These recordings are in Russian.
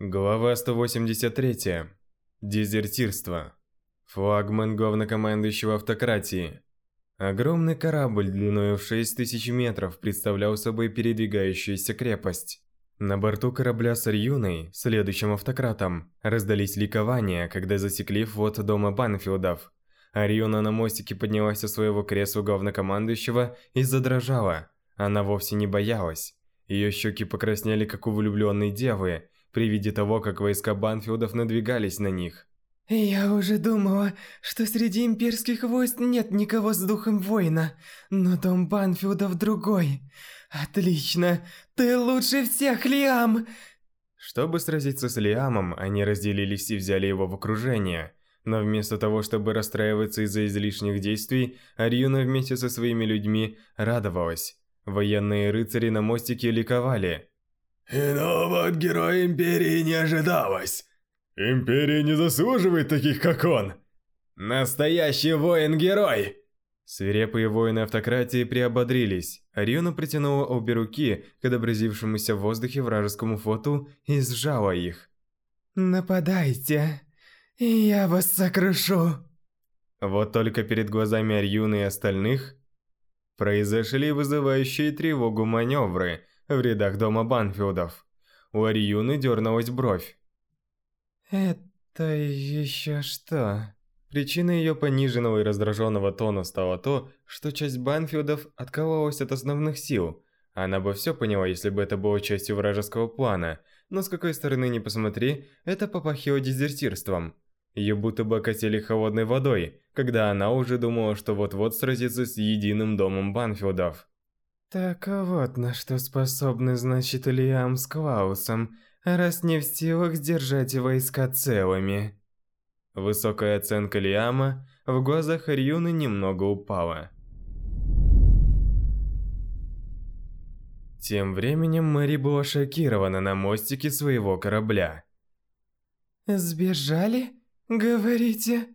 Глава 183. Дезертирство. Флагман главнокомандующего автократии. Огромный корабль длиной в 6000 метров представлял собой передвигающуюся крепость. На борту корабля с Арьюной, следующим автократом, раздались ликования, когда засекли вход дома Банфилдов. Арьюна на мостике поднялась со своего кресла главнокомандующего и задрожала. Она вовсе не боялась. Ее щеки покраснели, как у влюбленной девы, при виде того, как войска Банфилдов надвигались на них. «Я уже думала, что среди имперских войск нет никого с духом воина, но дом Банфилдов другой. Отлично, ты лучше всех, Лиам!» Чтобы сразиться с Лиамом, они разделились и взяли его в окружение. Но вместо того, чтобы расстраиваться из-за излишних действий, Арьюна вместе со своими людьми радовалась. Военные рыцари на мостике ликовали. Иного от героя Империи не ожидалось. Империя не заслуживает таких, как он. Настоящий воин-герой! Свирепые воины автократии приободрились. Ариона притянула обе руки к отобразившемуся в воздухе вражескому флоту и сжала их. «Нападайте, и я вас сокрушу!» Вот только перед глазами Арьюны и остальных произошли вызывающие тревогу маневры, в рядах дома Банфилдов. У Ариюны дернулась бровь. «Это еще что?» Причиной ее пониженного и раздраженного тона стало то, что часть Банфилдов откололась от основных сил. Она бы все поняла, если бы это было частью вражеского плана, но с какой стороны ни посмотри, это попахивало дезертирством. Ее будто бы окатили холодной водой, когда она уже думала, что вот-вот сразится с единым домом Банфилдов. Так вот на что способны, значит, Лиам с Клаусом, раз не в силах сдержать войска целыми. Высокая оценка Лиама в глазах Арьюны немного упала. Тем временем Мэри была шокирована на мостике своего корабля. «Сбежали? Говорите?»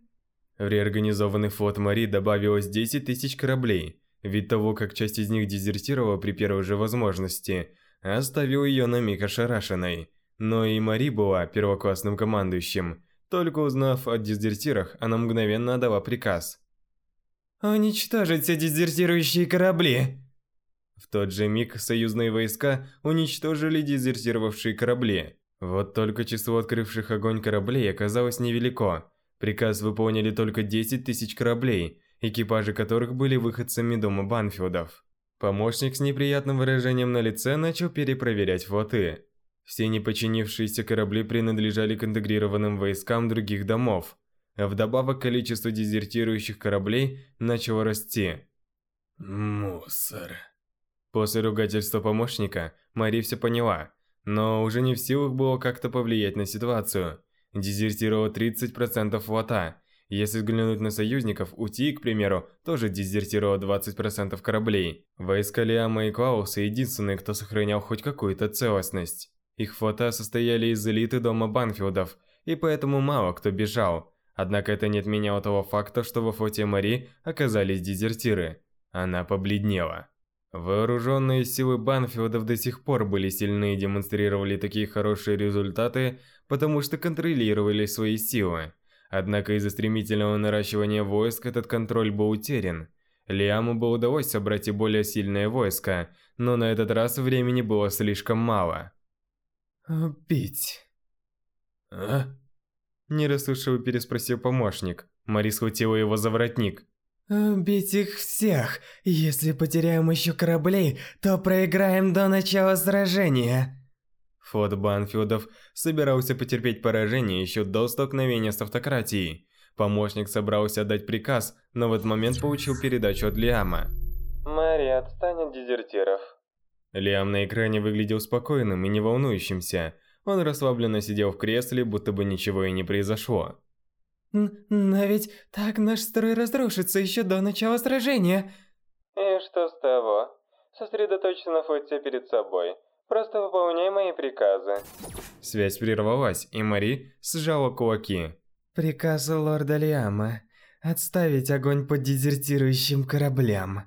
В реорганизованный флот Мари добавилось 10 тысяч кораблей – Вид того, как часть из них дезертировала при первой же возможности, оставил ее на миг ошарашенной. Но и Мари была первоклассным командующим. Только узнав о дезертирах, она мгновенно отдала приказ. «Уничтожить все дезертирующие корабли!» В тот же миг союзные войска уничтожили дезертировавшие корабли. Вот только число открывших огонь кораблей оказалось невелико. Приказ выполнили только 10 тысяч кораблей, экипажи которых были выходцами дома Банфилдов. Помощник с неприятным выражением на лице начал перепроверять флоты. Все неподчинившиеся корабли принадлежали к интегрированным войскам других домов, а вдобавок количество дезертирующих кораблей начало расти. Мусор. После ругательства помощника Мари все поняла, но уже не в силах было как-то повлиять на ситуацию. Дезертировало 30% флота, если взглянуть на союзников, УТИ, к примеру, тоже дезертировало 20% кораблей. Войска Лиама и Клауса единственные, кто сохранял хоть какую-то целостность. Их флота состояли из элиты дома Банфилдов, и поэтому мало кто бежал. Однако это не отменяло того факта, что во флоте Мари оказались дезертиры. Она побледнела. Вооруженные силы Банфилдов до сих пор были сильны и демонстрировали такие хорошие результаты, потому что контролировали свои силы. Однако из-за стремительного наращивания войск этот контроль был утерян. Лиаму бы удалось собрать и более сильное войско, но на этот раз времени было слишком мало. «Убить...» «А?» Не расслышав, переспросил помощник. Мари схватила его за воротник. «Убить их всех! Если потеряем еще кораблей, то проиграем до начала сражения!» Флот Банфилдов собирался потерпеть поражение еще до столкновения с автократией. Помощник собрался отдать приказ, но в этот момент получил передачу от Лиама. «Мэри, отстань от дезертиров». Лиам на экране выглядел спокойным и не волнующимся. Он расслабленно сидел в кресле, будто бы ничего и не произошло. «Но ведь так наш строй разрушится еще до начала сражения». «И что с того? Сосредоточься на флоте перед собой. Просто выполняй мои приказы. Связь прервалась, и Мари сжала кулаки. Приказ лорда Лиама. Отставить огонь по дезертирующим кораблям.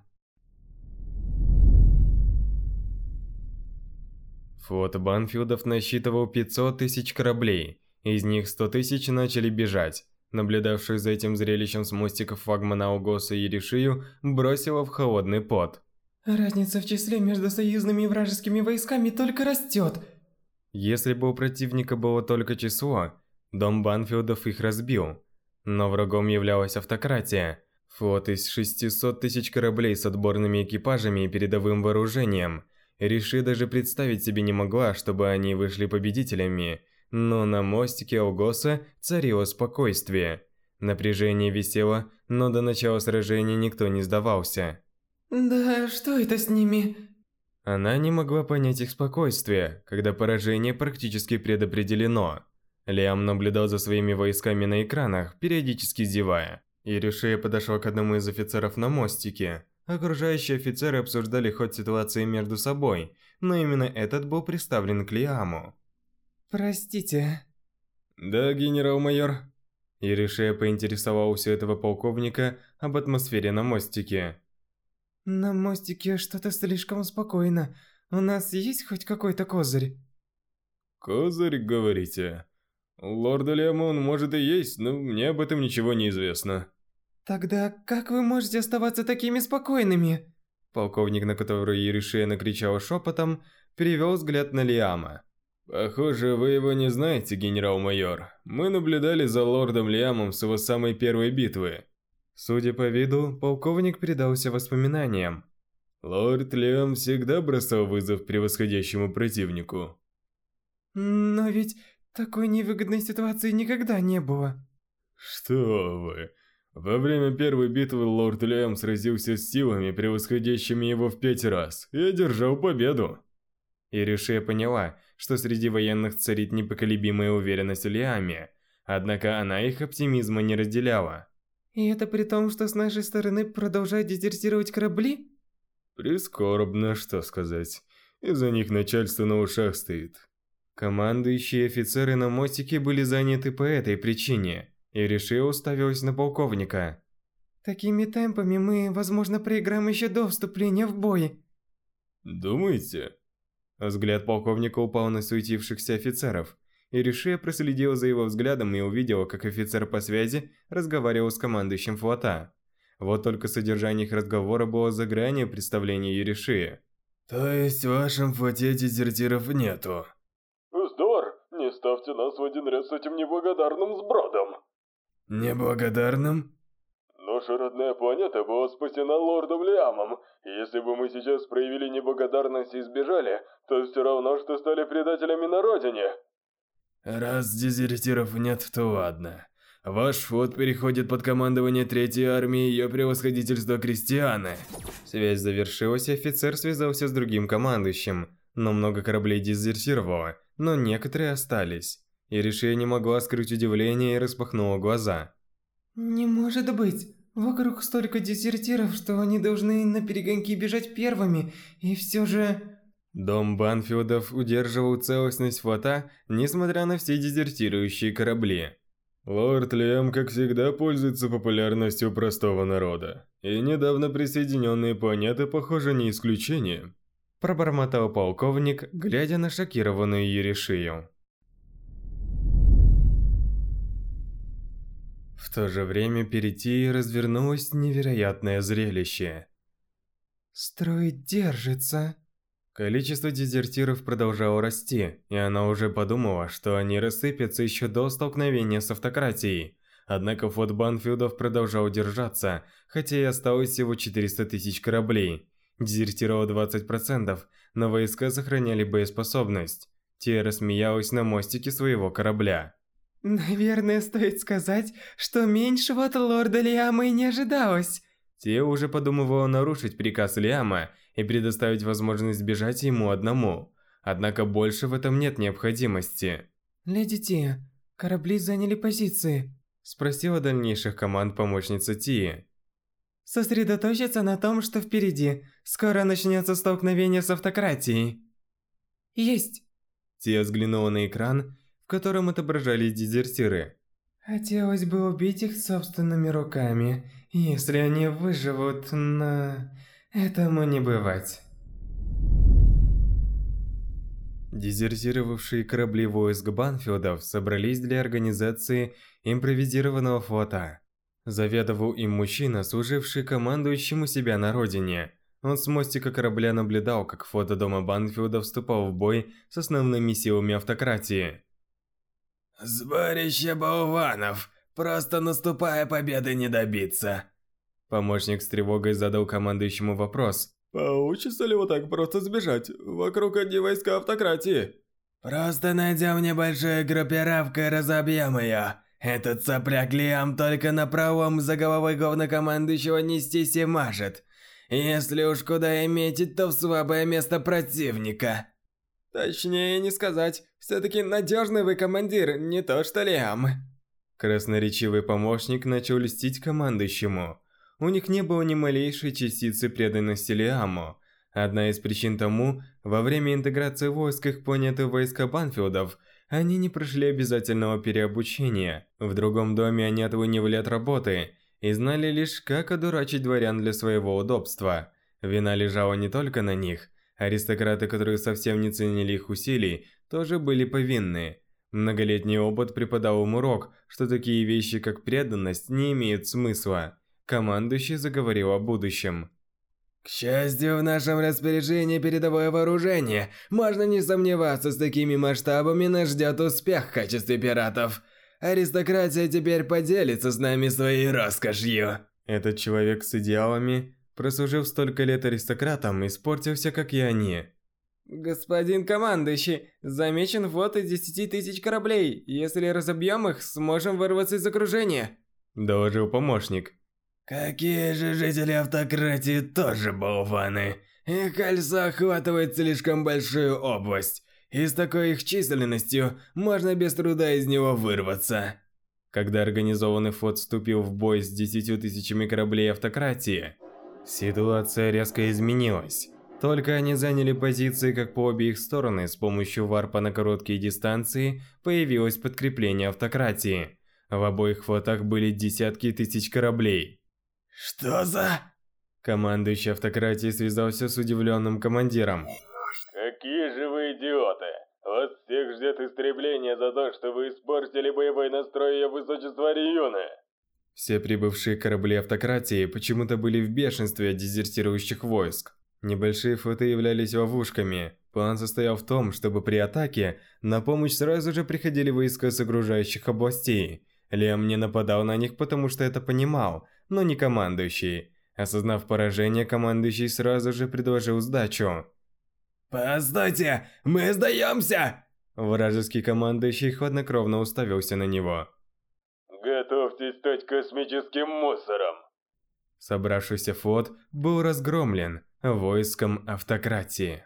Флот Банфилдов насчитывал 500 тысяч кораблей, из них 100 тысяч начали бежать. Наблюдавших за этим зрелищем с мостиков флагмана Угоса и Решию бросило в холодный пот. Разница в числе между союзными и вражескими войсками только растет. Если бы у противника было только число, дом Банфилдов их разбил. Но врагом являлась автократия. Флот из 600 тысяч кораблей с отборными экипажами и передовым вооружением. Реши даже представить себе не могла, чтобы они вышли победителями. Но на мостике Алгоса царило спокойствие. Напряжение висело, но до начала сражения никто не сдавался. Да что это с ними? Она не могла понять их спокойствие, когда поражение практически предопределено. Лиам наблюдал за своими войсками на экранах, периодически зевая. И Решея подошел к одному из офицеров на мостике. Окружающие офицеры обсуждали ход ситуации между собой, но именно этот был представлен к Лиаму. Простите. Да, генерал-майор. Иришея поинтересовался у этого полковника об атмосфере на мостике. На мостике что-то слишком спокойно. У нас есть хоть какой-то козырь? Козырь, говорите? Лорда Лемон может и есть, но мне об этом ничего не известно. Тогда как вы можете оставаться такими спокойными? Полковник, на которого Еришея накричал шепотом, перевел взгляд на Лиама. «Похоже, вы его не знаете, генерал-майор. Мы наблюдали за лордом Лиамом с его самой первой битвы. Судя по виду, полковник предался воспоминаниям. Лорд Лиам всегда бросал вызов превосходящему противнику. Но ведь такой невыгодной ситуации никогда не было. Что вы? Во время первой битвы лорд Лиам сразился с силами, превосходящими его в пять раз, и одержал победу. Иришия поняла, что среди военных царит непоколебимая уверенность в Лиаме, однако она их оптимизма не разделяла. И это при том, что с нашей стороны продолжают дезертировать корабли? Прискорбно, что сказать. Из-за них начальство на ушах стоит. Командующие офицеры на мостике были заняты по этой причине, и решил уставилась на полковника. Такими темпами мы, возможно, проиграем еще до вступления в бой. Думаете? Взгляд полковника упал на суетившихся офицеров. Иришия проследила за его взглядом и увидела, как офицер по связи разговаривал с командующим флота. Вот только содержание их разговора было за гранью представления Иришии. То есть в вашем флоте дезертиров нету? Здор, не ставьте нас в один ряд с этим неблагодарным сбродом. Неблагодарным? Наша родная планета была спасена лордом Лиамом. Если бы мы сейчас проявили неблагодарность и сбежали, то все равно, что стали предателями на родине. Раз дезертиров нет, то ладно. Ваш флот переходит под командование Третьей армии Ее Превосходительства Кристианы. Связь завершилась, и офицер связался с другим командующим. Но много кораблей дезертировало, но некоторые остались. И решение не могла скрыть удивление и распахнула глаза. Не может быть. Вокруг столько дезертиров, что они должны на перегонки бежать первыми, и все же... Дом Банфилдов удерживал целостность флота, несмотря на все дезертирующие корабли. Лорд Лиам, как всегда, пользуется популярностью простого народа. И недавно присоединенные планеты, похоже, не исключение. Пробормотал полковник, глядя на шокированную Еришию. В то же время перед Тией развернулось невероятное зрелище. Строй держится. Количество дезертиров продолжало расти, и она уже подумала, что они рассыпятся еще до столкновения с автократией. Однако флот Банфилдов продолжал держаться, хотя и осталось всего 400 тысяч кораблей. Дезертировало 20%, но войска сохраняли боеспособность. Тия рассмеялась на мостике своего корабля. Наверное, стоит сказать, что меньшего от лорда Лиама и не ожидалось. Тия уже подумывала нарушить приказ Лиама и предоставить возможность бежать ему одному. Однако больше в этом нет необходимости. «Леди Ти, корабли заняли позиции», – спросила дальнейших команд помощница Ти. «Сосредоточиться на том, что впереди. Скоро начнется столкновение с автократией». «Есть!» Тия взглянула на экран, в котором отображались дезертиры. «Хотелось бы убить их собственными руками, если они выживут, но...» Этому не бывать. Дезертировавшие корабли войск Банфилдов собрались для организации импровизированного флота. Заведовал им мужчина, служивший командующему себя на родине. Он с мостика корабля наблюдал, как флот дома Банфилда вступал в бой с основными силами автократии. «Сборище болванов! Просто наступая победы не добиться!» Помощник с тревогой задал командующему вопрос. «Получится ли вот так просто сбежать? Вокруг одни войска автократии!» «Просто найдем небольшую группировку и разобьем ее!» Этот сопляк Лиам только на правом за головой главнокомандующего нестись и мажет. Если уж куда и метить, то в слабое место противника. Точнее не сказать. Все-таки надежный вы командир, не то что Лиам. Красноречивый помощник начал льстить командующему. У них не было ни малейшей частицы преданности Лиаму. Одна из причин тому, во время интеграции войск их планеты войска Банфилдов – они не прошли обязательного переобучения. В другом доме они отлынивали от работы и знали лишь, как одурачить дворян для своего удобства. Вина лежала не только на них. Аристократы, которые совсем не ценили их усилий, тоже были повинны. Многолетний опыт преподал им урок, что такие вещи, как преданность, не имеют смысла. Командующий заговорил о будущем. К счастью, в нашем распоряжении передовое вооружение. Можно не сомневаться, с такими масштабами нас ждет успех в качестве пиратов. Аристократия теперь поделится с нами своей роскошью. Этот человек с идеалами, прослужив столько лет аристократом, испортился, как и они. Господин командующий, замечен флот из 10 тысяч кораблей. Если разобьем их, сможем вырваться из окружения. Доложил помощник. Какие же жители автократии тоже болваны. Их кольцо охватывает слишком большую область. И с такой их численностью можно без труда из него вырваться. Когда организованный флот вступил в бой с десятью тысячами кораблей автократии, ситуация резко изменилась. Только они заняли позиции как по обе их стороны, с помощью варпа на короткие дистанции появилось подкрепление автократии. В обоих флотах были десятки тысяч кораблей. Что за... Командующий автократией связался с удивленным командиром. Какие же вы идиоты! Вас всех ждет истребление за то, что вы испортили боевой настрой ее высочества Риюны. Все прибывшие корабли автократии почему-то были в бешенстве от дезертирующих войск. Небольшие флоты являлись ловушками. План состоял в том, чтобы при атаке на помощь сразу же приходили войска с окружающих областей. Лем не нападал на них, потому что это понимал, но не командующий. Осознав поражение, командующий сразу же предложил сдачу. «Постойте! Мы сдаемся!» Вражеский командующий хладнокровно уставился на него. «Готовьтесь стать космическим мусором!» Собравшийся флот был разгромлен войском автократии.